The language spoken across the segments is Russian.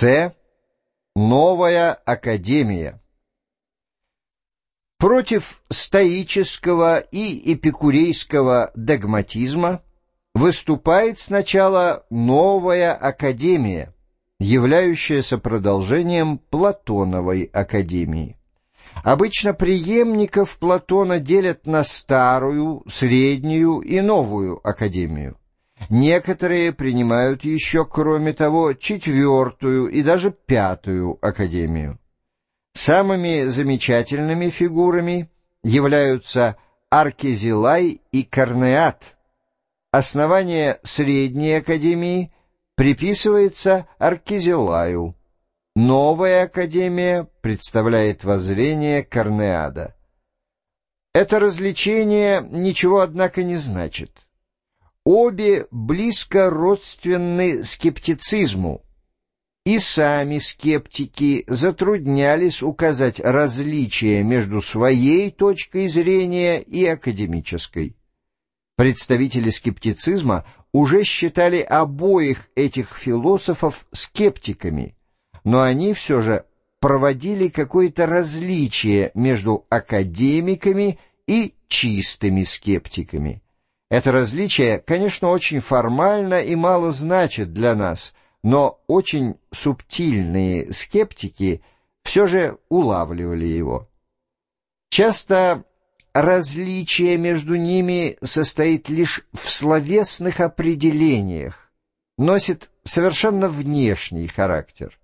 С. Новая академия. Против стоического и эпикурейского догматизма выступает сначала новая академия, являющаяся продолжением Платоновой академии. Обычно преемников Платона делят на старую, среднюю и новую академию. Некоторые принимают еще, кроме того, четвертую и даже пятую академию. Самыми замечательными фигурами являются Аркезилай и Корнеат. Основание Средней Академии приписывается Аркезилаю. Новая Академия представляет воззрение Корнеада. Это развлечение ничего, однако, не значит. Обе близко родственны скептицизму, и сами скептики затруднялись указать различия между своей точкой зрения и академической. Представители скептицизма уже считали обоих этих философов скептиками, но они все же проводили какое-то различие между академиками и чистыми скептиками. Это различие, конечно, очень формально и мало значит для нас, но очень субтильные скептики все же улавливали его. Часто различие между ними состоит лишь в словесных определениях, носит совершенно внешний характер.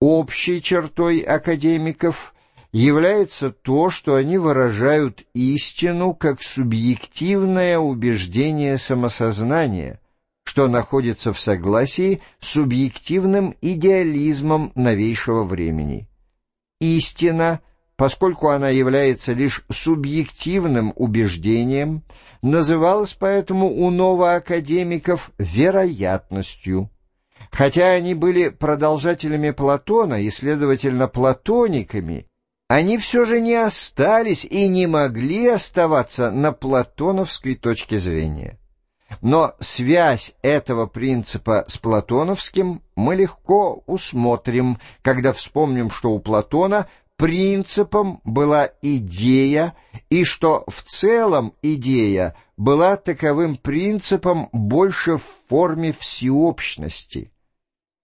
Общей чертой академиков является то, что они выражают истину как субъективное убеждение самосознания, что находится в согласии с субъективным идеализмом новейшего времени. Истина, поскольку она является лишь субъективным убеждением, называлась поэтому у новоакадемиков вероятностью. Хотя они были продолжателями Платона и, следовательно, платониками, они все же не остались и не могли оставаться на платоновской точке зрения. Но связь этого принципа с платоновским мы легко усмотрим, когда вспомним, что у Платона принципом была идея, и что в целом идея была таковым принципом больше в форме всеобщности.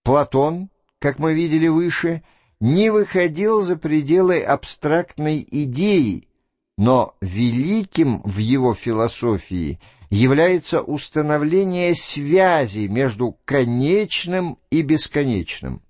Платон, как мы видели выше, — не выходил за пределы абстрактной идеи, но великим в его философии является установление связи между конечным и бесконечным.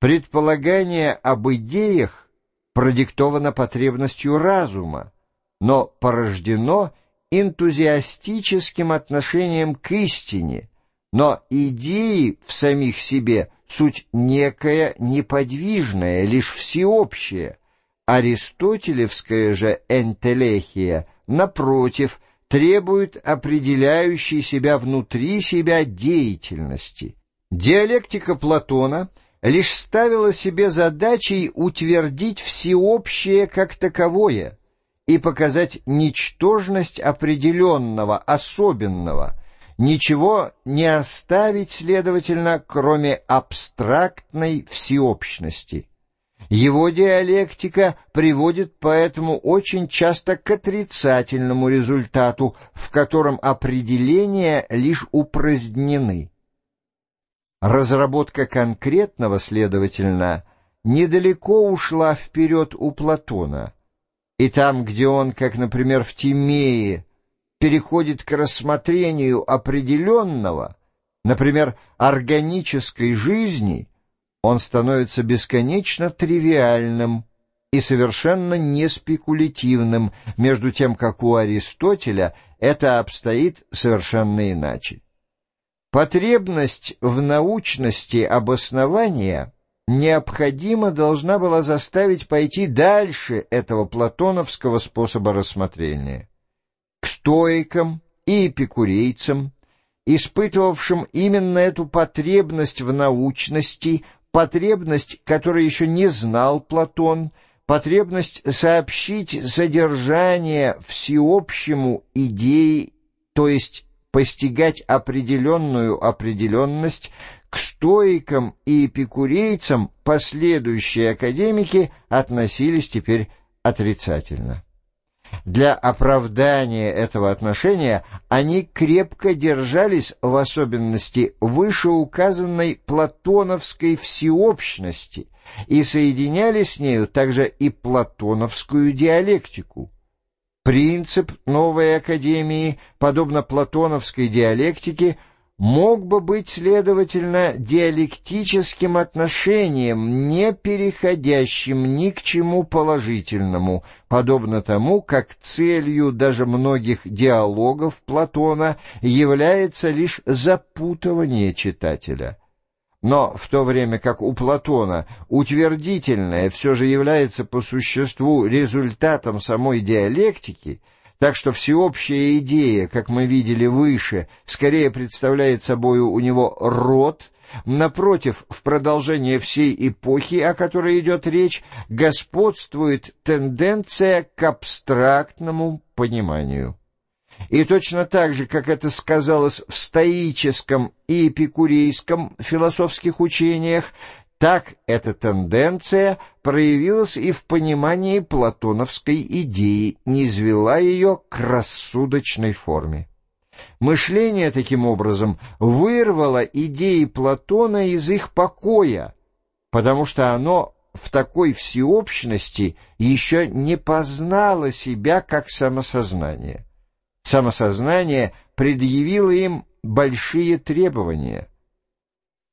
Предполагание об идеях продиктовано потребностью разума, но порождено энтузиастическим отношением к истине, но идеи в самих себе – суть некая неподвижная, лишь всеобщая. Аристотелевская же энтелехия, напротив, требует определяющей себя внутри себя деятельности. Диалектика Платона лишь ставила себе задачей утвердить всеобщее как таковое и показать ничтожность определенного, особенного – ничего не оставить, следовательно, кроме абстрактной всеобщности. Его диалектика приводит поэтому очень часто к отрицательному результату, в котором определения лишь упразднены. Разработка конкретного, следовательно, недалеко ушла вперед у Платона, и там, где он, как, например, в Тимее, переходит к рассмотрению определенного, например, органической жизни, он становится бесконечно тривиальным и совершенно не спекулятивным, между тем, как у Аристотеля это обстоит совершенно иначе. Потребность в научности обоснования необходимо должна была заставить пойти дальше этого платоновского способа рассмотрения к стоикам и эпикурейцам, испытывавшим именно эту потребность в научности, потребность, которую еще не знал Платон, потребность сообщить содержание всеобщему идеи, то есть постигать определенную определенность, к стоикам и эпикурейцам последующие академики относились теперь отрицательно. Для оправдания этого отношения они крепко держались в особенности вышеуказанной платоновской всеобщности и соединяли с нею также и платоновскую диалектику. Принцип новой академии, подобно платоновской диалектике, мог бы быть, следовательно, диалектическим отношением, не переходящим ни к чему положительному, подобно тому, как целью даже многих диалогов Платона является лишь запутывание читателя. Но в то время как у Платона утвердительное все же является по существу результатом самой диалектики, так что всеобщая идея, как мы видели выше, скорее представляет собой у него род, напротив, в продолжение всей эпохи, о которой идет речь, господствует тенденция к абстрактному пониманию. И точно так же, как это сказалось в стоическом и эпикурейском философских учениях, так эта тенденция проявилась и в понимании платоновской идеи, низвела ее к рассудочной форме. Мышление, таким образом, вырвало идеи Платона из их покоя, потому что оно в такой всеобщности еще не познало себя как самосознание. Самосознание предъявило им большие требования.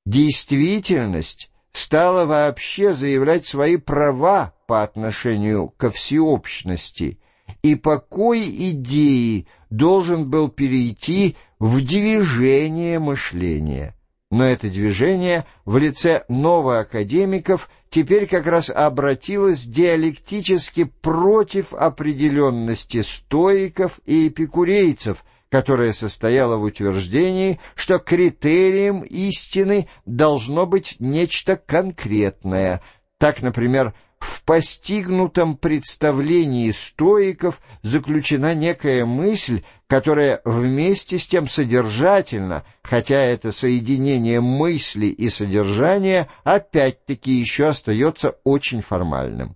Действительность стала вообще заявлять свои права по отношению ко всеобщности, и покой идеи должен был перейти в движение мышления. Но это движение в лице новоакадемиков теперь как раз обратилось диалектически против определенности стоиков и эпикурейцев – которое состояло в утверждении, что критерием истины должно быть нечто конкретное. Так, например, в постигнутом представлении стоиков заключена некая мысль, которая вместе с тем содержательна, хотя это соединение мысли и содержания опять-таки еще остается очень формальным.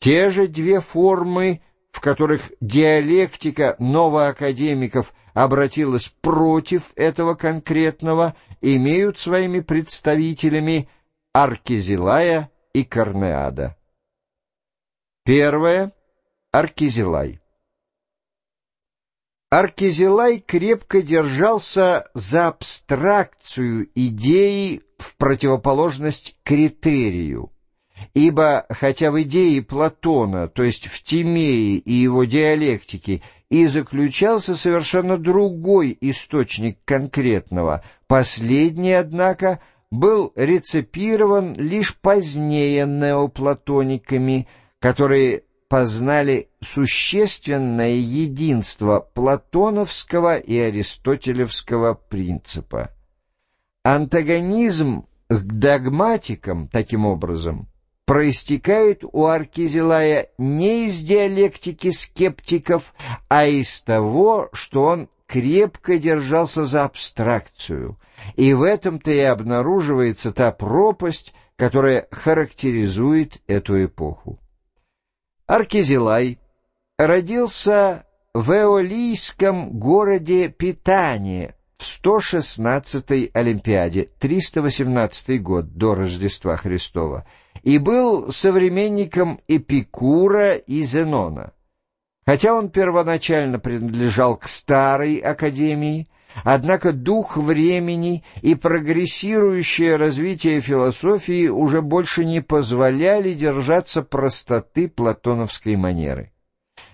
Те же две формы в которых диалектика новоакадемиков обратилась против этого конкретного, имеют своими представителями Аркизилая и Корнеада. Первое. Аркизилай. Аркизилай крепко держался за абстракцию идеи в противоположность критерию, Ибо, хотя в идее Платона, то есть в Тимее и его диалектике, и заключался совершенно другой источник конкретного, последний, однако, был рецепирован лишь позднее неоплатониками, которые познали существенное единство платоновского и аристотелевского принципа. Антагонизм к догматикам, таким образом, проистекает у Аркизилая не из диалектики скептиков, а из того, что он крепко держался за абстракцию, и в этом-то и обнаруживается та пропасть, которая характеризует эту эпоху. Аркизилай родился в эолийском городе Питание в 116-й Олимпиаде, 318 год до Рождества Христова, и был современником Эпикура и Зенона. Хотя он первоначально принадлежал к старой академии, однако дух времени и прогрессирующее развитие философии уже больше не позволяли держаться простоты платоновской манеры.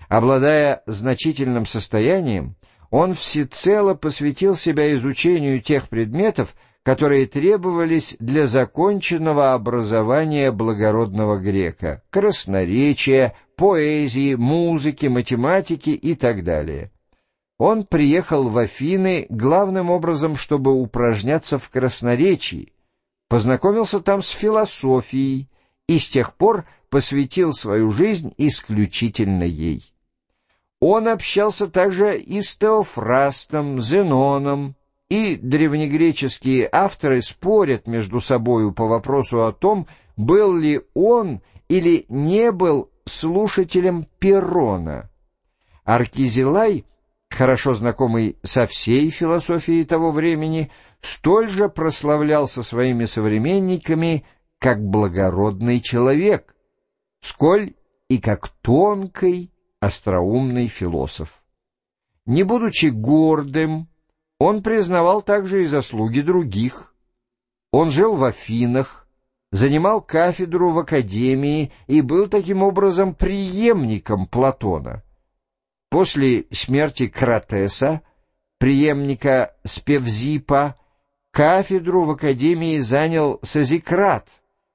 Обладая значительным состоянием, он всецело посвятил себя изучению тех предметов, которые требовались для законченного образования благородного грека — красноречия, поэзии, музыки, математики и так далее. Он приехал в Афины главным образом, чтобы упражняться в красноречии, познакомился там с философией и с тех пор посвятил свою жизнь исключительно ей. Он общался также и с Теофрастом, Зеноном, и древнегреческие авторы спорят между собою по вопросу о том, был ли он или не был слушателем Перрона. Аркизилай, хорошо знакомый со всей философией того времени, столь же прославлялся своими современниками как благородный человек, сколь и как тонкий, остроумный философ. Не будучи гордым, он признавал также и заслуги других. Он жил в Афинах, занимал кафедру в академии и был таким образом преемником Платона. После смерти Кратеса, преемника Спевзипа, кафедру в академии занял Созикрат,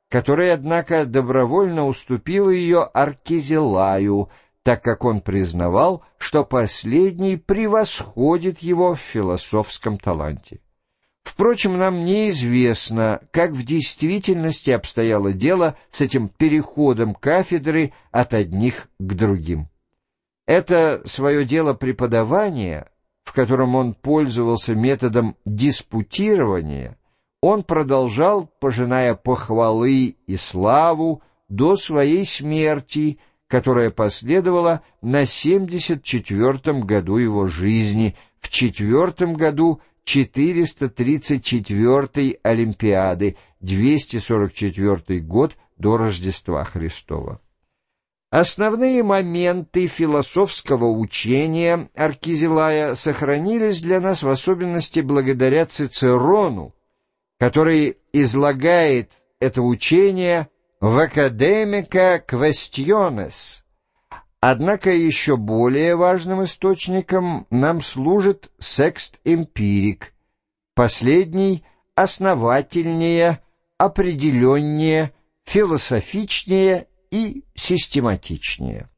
который, однако, добровольно уступил ее Аркизелаю, так как он признавал, что последний превосходит его в философском таланте. Впрочем, нам неизвестно, как в действительности обстояло дело с этим переходом кафедры от одних к другим. Это свое дело преподавания, в котором он пользовался методом диспутирования, он продолжал, пожиная похвалы и славу, до своей смерти – которая последовала на 74-м году его жизни, в четвертом году 434-й Олимпиады, 244 год до Рождества Христова. Основные моменты философского учения Аркизилая сохранились для нас в особенности благодаря Цицерону, который излагает это учение в «Академика Квестионес». Однако еще более важным источником нам служит секст-эмпирик, последний основательнее, определеннее, философичнее и систематичнее.